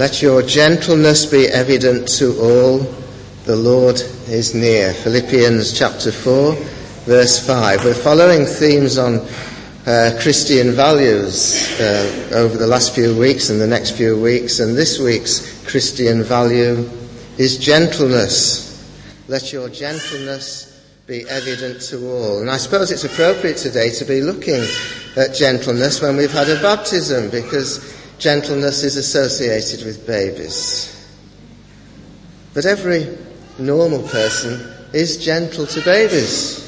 Let your gentleness be evident to all. The Lord is near. Philippians chapter 4, verse 5. We're following themes on uh, Christian values uh, over the last few weeks and the next few weeks, and this week's Christian value is gentleness. Let your gentleness be evident to all. And I suppose it's appropriate today to be looking at gentleness when we've had a baptism because gentleness is associated with babies. But every normal person is gentle to babies.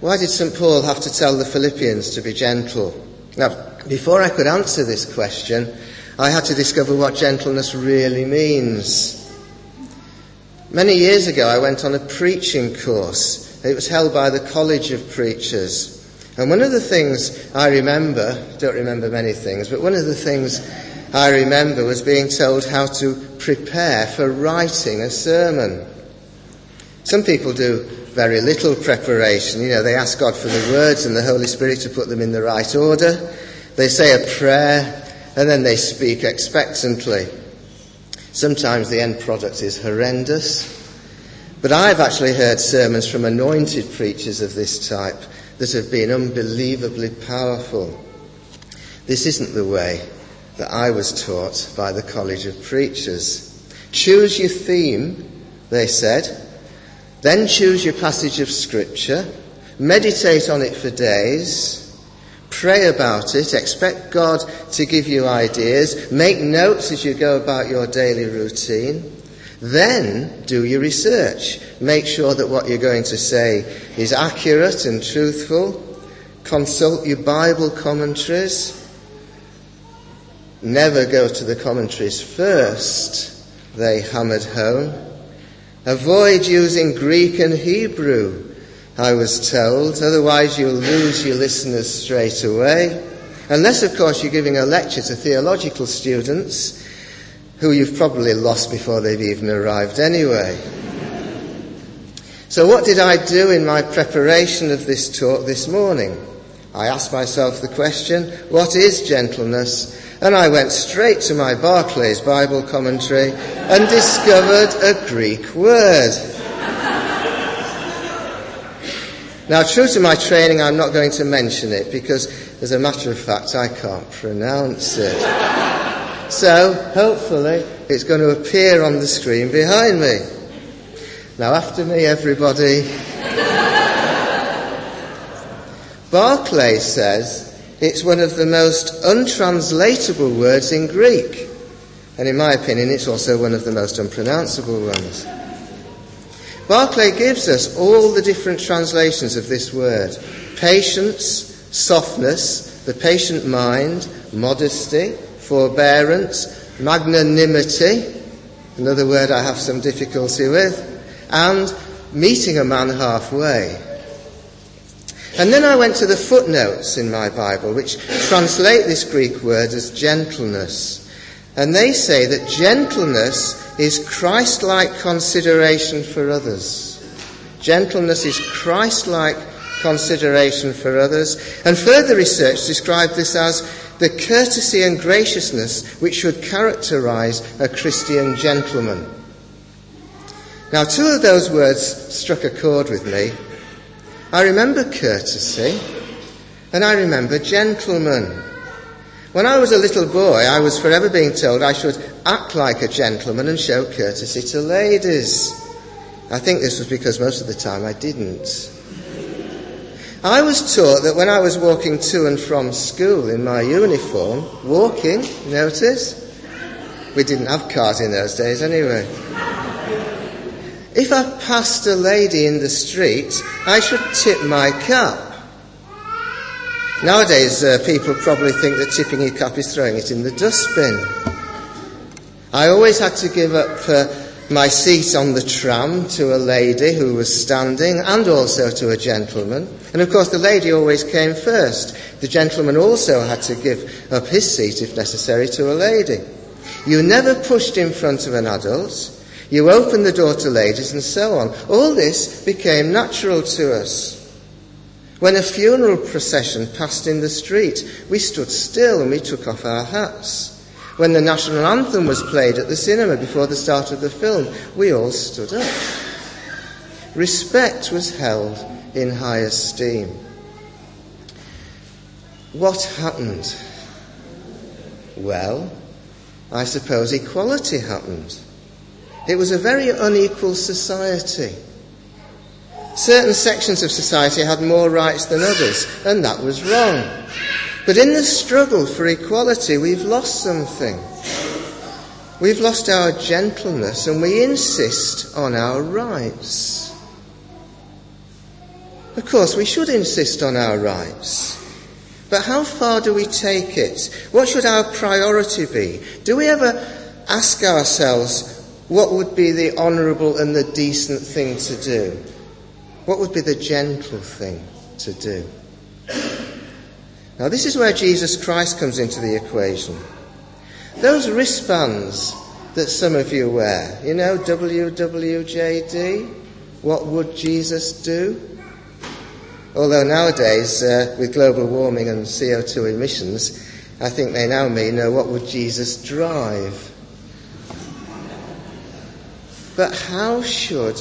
Why did St. Paul have to tell the Philippians to be gentle? Now, before I could answer this question, I had to discover what gentleness really means. Many years ago, I went on a preaching course. It was held by the College of Preachers. And one of the things I remember, don't remember many things, but one of the things I remember was being told how to prepare for writing a sermon. Some people do very little preparation. You know, they ask God for the words and the Holy Spirit to put them in the right order. They say a prayer and then they speak expectantly. Sometimes the end product is horrendous. But I've actually heard sermons from anointed preachers of this type that have been unbelievably powerful. This isn't the way that I was taught by the College of Preachers. Choose your theme, they said. Then choose your passage of Scripture. Meditate on it for days. Pray about it. Expect God to give you ideas. Make notes as you go about your daily routine. Then do your research. Make sure that what you're going to say is accurate and truthful. Consult your Bible commentaries. Never go to the commentaries first, they hammered home. Avoid using Greek and Hebrew, I was told, otherwise you'll lose your listeners straight away. Unless, of course, you're giving a lecture to theological students who you've probably lost before they've even arrived anyway. So, what did I do in my preparation of this talk this morning? I asked myself the question, what is gentleness? And I went straight to my Barclay's Bible commentary and discovered a Greek word. Now, true to my training, I'm not going to mention it because, as a matter of fact, I can't pronounce it. So, hopefully, it's going to appear on the screen behind me. Now, after me, everybody. Barclay says it's one of the most untranslatable words in Greek. And in my opinion, it's also one of the most unpronounceable ones. Barclay gives us all the different translations of this word patience, softness, the patient mind, modesty, forbearance, magnanimity, another word I have some difficulty with, and meeting a man halfway. And then I went to the footnotes in my Bible, which translate this Greek word as gentleness. And they say that gentleness is Christ like consideration for others. Gentleness is Christ like consideration for others. And further research described this as the courtesy and graciousness which should characterize a Christian gentleman. Now, two of those words struck a chord with me. I remember courtesy and I remember gentleman. When I was a little boy, I was forever being told I should act like a gentleman and show courtesy to ladies. I think this was because most of the time I didn't. I was taught that when I was walking to and from school in my uniform, walking, notice, we didn't have cars in those days anyway. If I passed a lady in the street, I should tip my cap. Nowadays, uh, people probably think that tipping your cap is throwing it in the dustbin. I always had to give up uh, my seat on the tram to a lady who was standing and also to a gentleman. And of course, the lady always came first. The gentleman also had to give up his seat, if necessary, to a lady. You never pushed in front of an adult. You opened the door to ladies and so on. All this became natural to us. When a funeral procession passed in the street, we stood still and we took off our hats. When the national anthem was played at the cinema before the start of the film, we all stood up. Respect was held in high esteem. What happened? Well, I suppose equality happened. It was a very unequal society. Certain sections of society had more rights than others, and that was wrong. But in the struggle for equality, we've lost something. We've lost our gentleness and we insist on our rights. Of course, we should insist on our rights. But how far do we take it? What should our priority be? Do we ever ask ourselves what would be the honourable and the decent thing to do? What would be the gentle thing to do? Now, this is where Jesus Christ comes into the equation. Those wristbands that some of you wear, you know, WWJD, what would Jesus do? Although nowadays, uh, with global warming and CO2 emissions, I think they now mean, uh, what would Jesus drive? But how should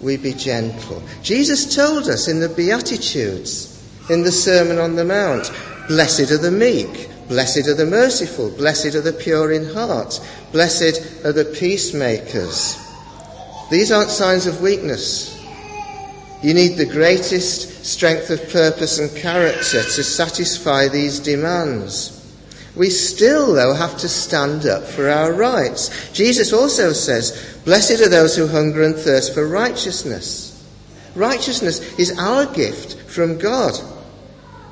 we be gentle? Jesus told us in the Beatitudes, in the Sermon on the Mount, blessed are the meek, blessed are the merciful, blessed are the pure in heart, blessed are the peacemakers. These aren't signs of weakness. You need the greatest strength of purpose and character to satisfy these demands. We still, though, have to stand up for our rights. Jesus also says, Blessed are those who hunger and thirst for righteousness. Righteousness is our gift from God,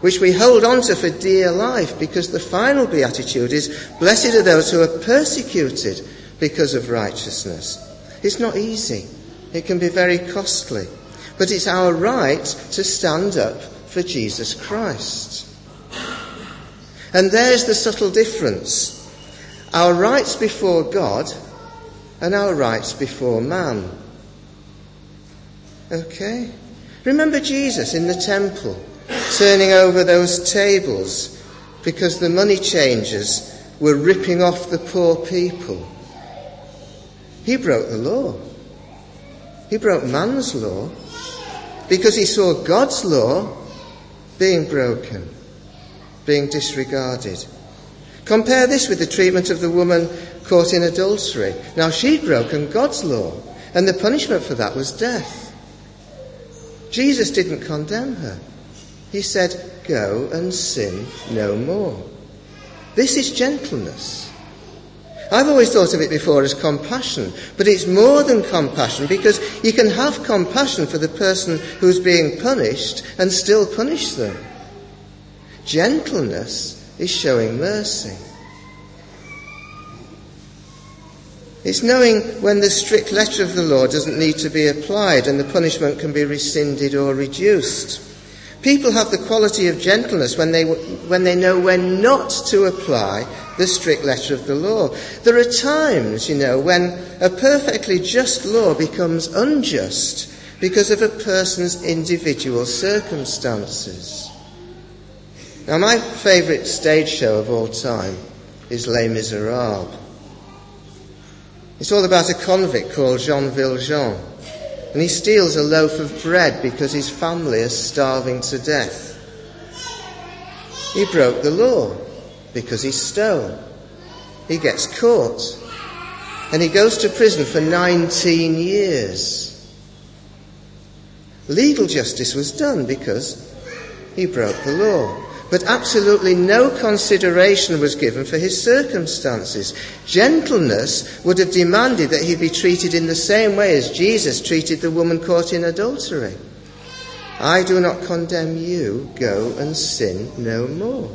which we hold on to for dear life because the final beatitude is, Blessed are those who are persecuted because of righteousness. It's not easy. It can be very costly. But it's our right to stand up for Jesus Christ. And there's the subtle difference. Our rights before God and our rights before man. Okay? Remember Jesus in the temple turning over those tables because the money changers were ripping off the poor people. He broke the law. He broke man's law because he saw God's law being broken being disregarded. Compare this with the treatment of the woman caught in adultery. Now, she'd broken God's law, and the punishment for that was death. Jesus didn't condemn her. He said, Go and sin no more. This is gentleness. I've always thought of it before as compassion, but it's more than compassion because you can have compassion for the person who's being punished and still punish them. Gentleness is showing mercy. It's knowing when the strict letter of the law doesn't need to be applied and the punishment can be rescinded or reduced. People have the quality of gentleness when they, when they know when not to apply the strict letter of the law. There are times, you know, when a perfectly just law becomes unjust because of a person's individual circumstances. Now, my favourite stage show of all time is Les Miserables. It's all about a convict called Jean Valjean, and he steals a loaf of bread because his family is starving to death. He broke the law because he stole. He gets caught, and he goes to prison for 19 years. Legal justice was done because he broke the law but absolutely no consideration was given for his circumstances. Gentleness would have demanded that he be treated in the same way as Jesus treated the woman caught in adultery. I do not condemn you, go and sin no more.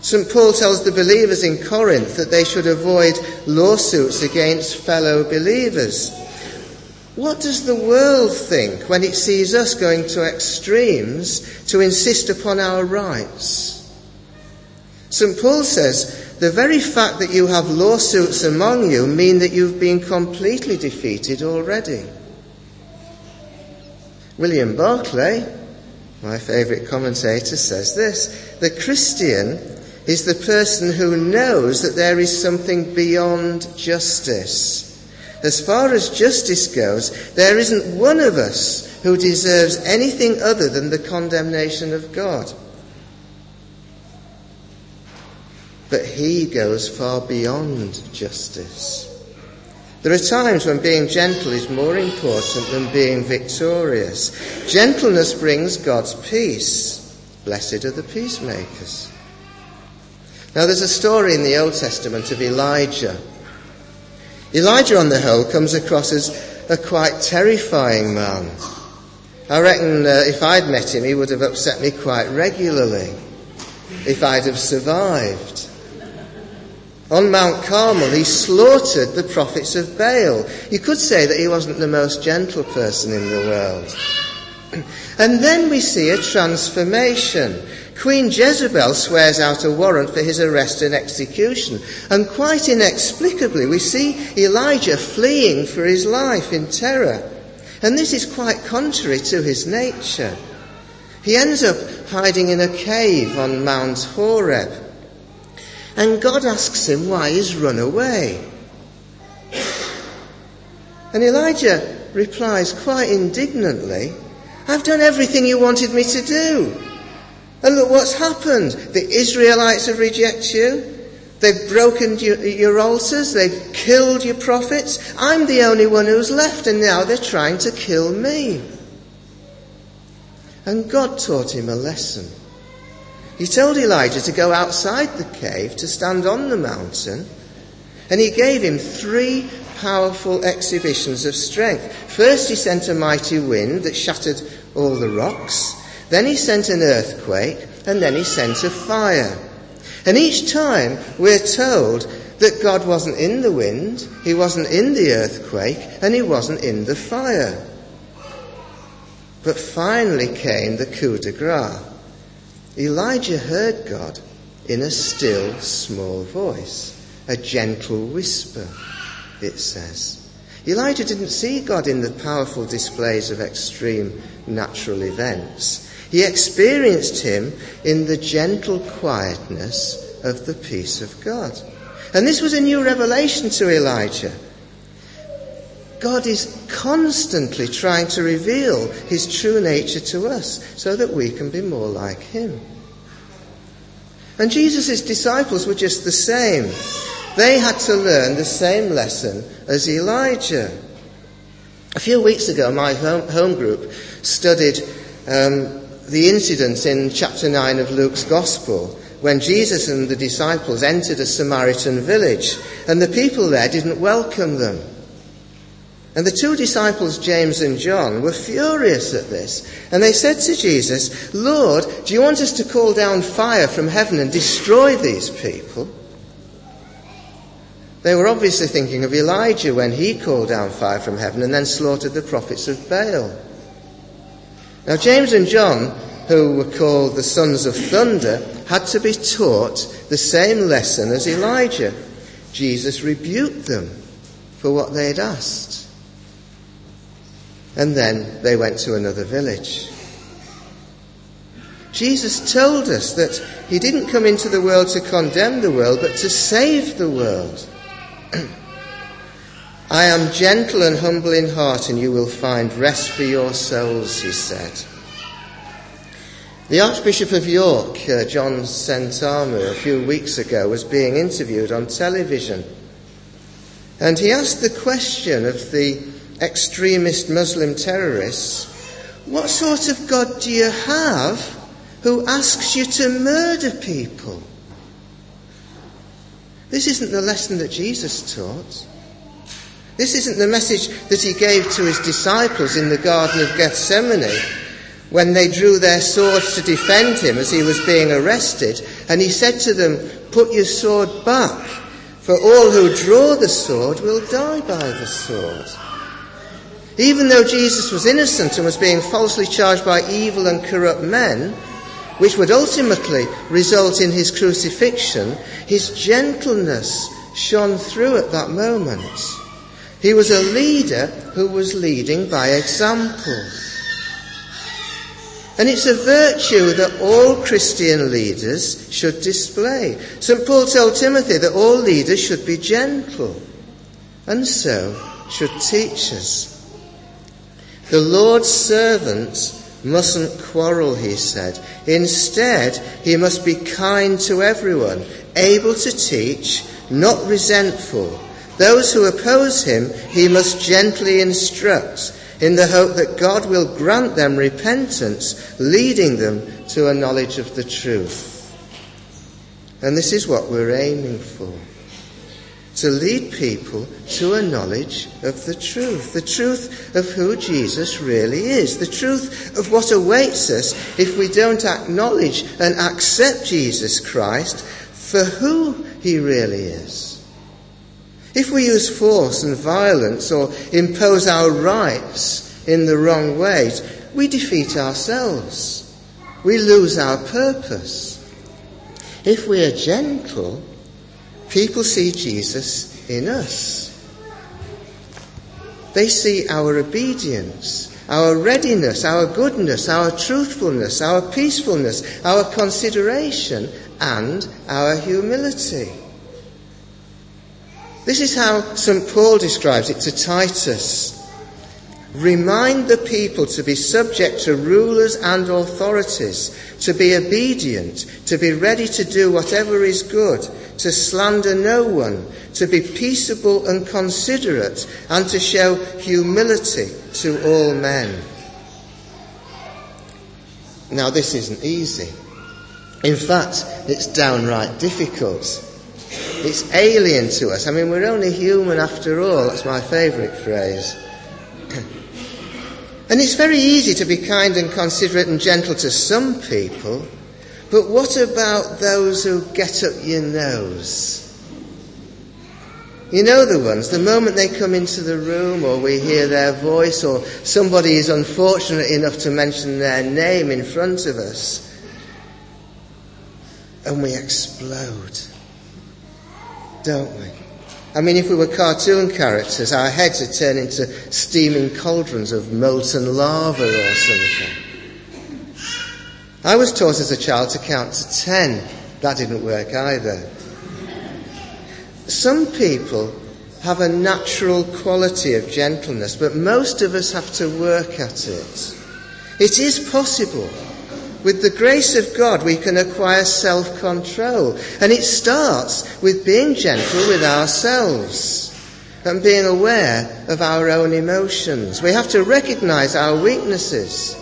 St. Paul tells the believers in Corinth that they should avoid lawsuits against fellow believers. What does the world think when it sees us going to extremes to insist upon our rights? St. Paul says, the very fact that you have lawsuits among you mean that you've been completely defeated already. William Barclay, my favourite commentator, says this The Christian is the person who knows that there is something beyond justice. As far as justice goes, there isn't one of us who deserves anything other than the condemnation of God. But he goes far beyond justice. There are times when being gentle is more important than being victorious. Gentleness brings God's peace. Blessed are the peacemakers. Now, there's a story in the Old Testament of Elijah. Elijah, on the whole, comes across as a quite terrifying man. I reckon uh, if I'd met him, he would have upset me quite regularly if I'd have survived. On Mount Carmel, he slaughtered the prophets of Baal. You could say that he wasn't the most gentle person in the world. And then we see a transformation. Queen Jezebel swears out a warrant for his arrest and execution. And quite inexplicably, we see Elijah fleeing for his life in terror. And this is quite contrary to his nature. He ends up hiding in a cave on Mount Horeb. And God asks him why he's run away. And Elijah replies quite indignantly, I've done everything you wanted me to do. And look what's happened. The Israelites have rejected you. They've broken your, your, altars. They've killed your prophets. I'm the only one who's left, and now they're trying to kill me. And God taught him a lesson. He told Elijah to go outside the cave to stand on the mountain, and he gave him three powerful exhibitions of strength. First, he sent a mighty wind that shattered all the rocks. Then he sent an earthquake, and then he sent a fire. And each time we're told that God wasn't in the wind, he wasn't in the earthquake, and he wasn't in the fire. But finally came the coup de grace. Elijah heard God in a still, small voice, a gentle whisper, it says. Elijah didn't see God in the powerful displays of extreme natural events. He experienced him in the gentle quietness of the peace of God. And this was a new revelation to Elijah. God is constantly trying to reveal his true nature to us so that we can be more like him. And Jesus' disciples were just the same. They had to learn the same lesson as Elijah. A few weeks ago, my home, group studied um, the incident in chapter 9 of Luke's Gospel when Jesus and the disciples entered a Samaritan village and the people there didn't welcome them. And the two disciples, James and John, were furious at this. And they said to Jesus, Lord, do you want us to call down fire from heaven and destroy these people? They were obviously thinking of Elijah when he called down fire from heaven and then slaughtered the prophets of Baal. Now, James and John, who were called the sons of thunder, had to be taught the same lesson as Elijah. Jesus rebuked them for what they had asked. And then they went to another village. Jesus told us that he didn't come into the world to condemn the world, but to save the world. I am gentle and humble in heart, and you will find rest for your souls, he said. The Archbishop of York, uh, John Sentamu, a few weeks ago, was being interviewed on television. And he asked the question of the extremist Muslim terrorists, what sort of God do you have who asks you to murder people? This isn't the lesson that Jesus taught. This isn't the message that he gave to his disciples in the Garden of Gethsemane when they drew their swords to defend him as he was being arrested. And he said to them, Put your sword back, for all who draw the sword will die by the sword. Even though Jesus was innocent and was being falsely charged by evil and corrupt men, which would ultimately result in his crucifixion, his gentleness shone through at that moment. He was a leader who was leading by example. And it's a virtue that all Christian leaders should display. St. Paul told Timothy that all leaders should be gentle, and so should teachers. The Lord's servants mustn't quarrel, he said. Instead, he must be kind to everyone, able to teach, not resentful. Those who oppose him, he must gently instruct in the hope that God will grant them repentance, leading them to a knowledge of the truth. And this is what we're aiming for. To lead people to a knowledge of the truth. The truth of who Jesus really is. The truth of what awaits us if we don't acknowledge and accept Jesus Christ for who he really is. If we use force and violence or impose our rights in the wrong ways, we defeat ourselves. We lose our purpose. If we are gentle, people see Jesus in us. They see our obedience, our readiness, our goodness, our truthfulness, our peacefulness, our consideration, and our humility. This is how St. Paul describes it to Titus. Remind the people to be subject to rulers and authorities, to be obedient, to be ready to do whatever is good, to slander no one, to be peaceable and considerate, and to show humility to all men. Now, this isn't easy. In fact, it's downright difficult. It's alien to us. I mean, we're only human after all. That's my favourite phrase. and it's very easy to be kind and considerate and gentle to some people, but what about those who get up your nose? You know the ones, the moment they come into the room or we hear their voice or somebody is unfortunate enough to mention their name in front of us, and we explode don't we? I mean, if we were cartoon characters, our heads would turn into steaming cauldrons of molten lava or something. I was taught as a child to count to ten. That didn't work either. Some people have a natural quality of gentleness, but most of us have to work at it. It is possible with the grace of God, we can acquire self control. And it starts with being gentle with ourselves and being aware of our own emotions. We have to recognize our weaknesses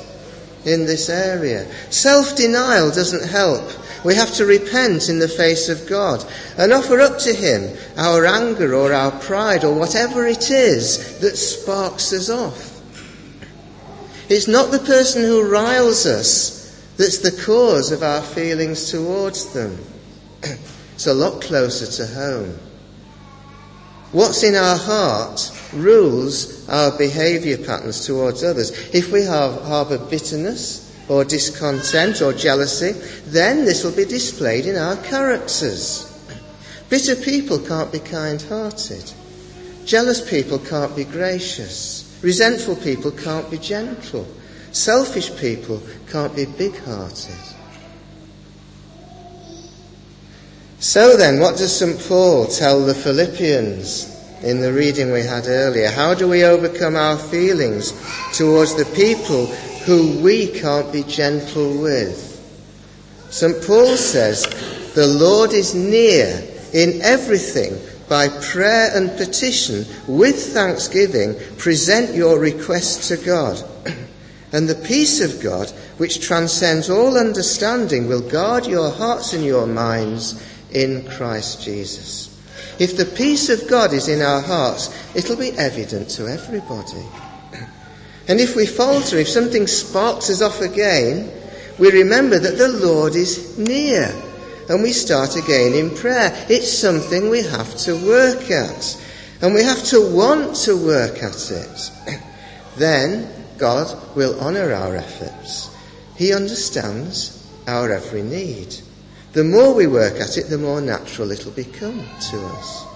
in this area. Self denial doesn't help. We have to repent in the face of God and offer up to Him our anger or our pride or whatever it is that sparks us off. It's not the person who riles us that's the cause of our feelings towards them. it's a lot closer to home. What's in our heart rules our behaviour patterns towards others. If we have, harbour bitterness or discontent or jealousy, then this will be displayed in our characters. Bitter people can't be kind hearted. Jealous people can't be gracious. Resentful people can't be gentle. Selfish people can't be big hearted. So then, what does St. Paul tell the Philippians in the reading we had earlier? How do we overcome our feelings towards the people who we can't be gentle with? St. Paul says, The Lord is near in everything. By prayer and petition, with thanksgiving, present your requests to God. And the peace of God, which transcends all understanding, will guard your hearts and your minds in Christ Jesus. If the peace of God is in our hearts, it'll be evident to everybody. And if we falter, if something sparks us off again, we remember that the Lord is near and we start again in prayer. It's something we have to work at and we have to want to work at it. then God will honour our efforts. He understands our every need. The more we work at it, the more natural it'll become to us.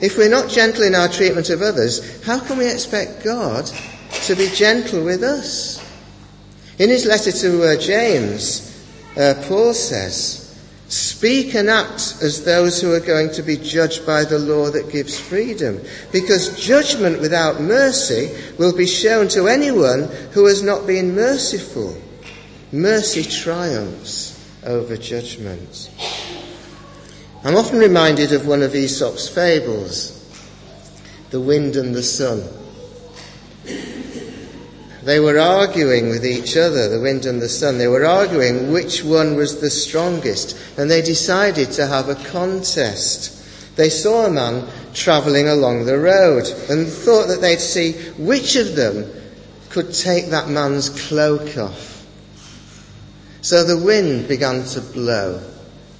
If we're not gentle in our treatment of others, how can we expect God to be gentle with us? In his letter to uh, James, uh, Paul says, Speak and act as those who are going to be judged by the law that gives freedom, because judgment without mercy will be shown to anyone who has not been merciful. Mercy triumphs over judgment. I'm often reminded of one of Aesop's fables, the wind and the sun. They were arguing with each other, the wind and the sun. They were arguing which one was the strongest, and they decided to have a contest. They saw a man travelling along the road and thought that they'd see which of them could take that man's cloak off. So the wind began to blow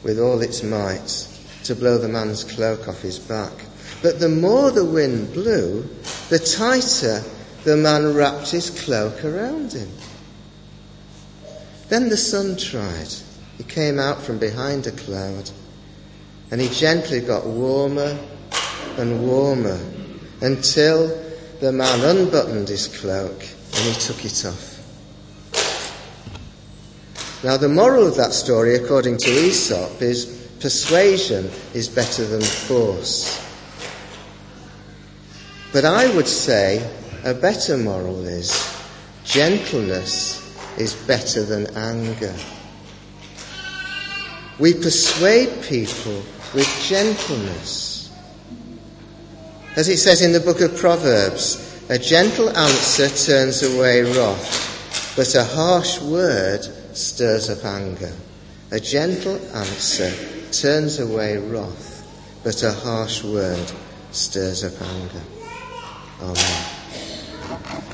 with all its might to blow the man's cloak off his back. But the more the wind blew, the tighter the man wrapped his cloak around him. Then the sun tried. He came out from behind a cloud and he gently got warmer and warmer until the man unbuttoned his cloak and he took it off. Now, the moral of that story, according to Aesop, is persuasion is better than force. But I would say a better moral is gentleness is better than anger. We persuade people with gentleness. As it says in the book of Proverbs, a gentle answer turns away wrath, but a harsh word stirs up anger. A gentle answer turns away wrath, but a harsh word stirs up anger. Amen. Thank you.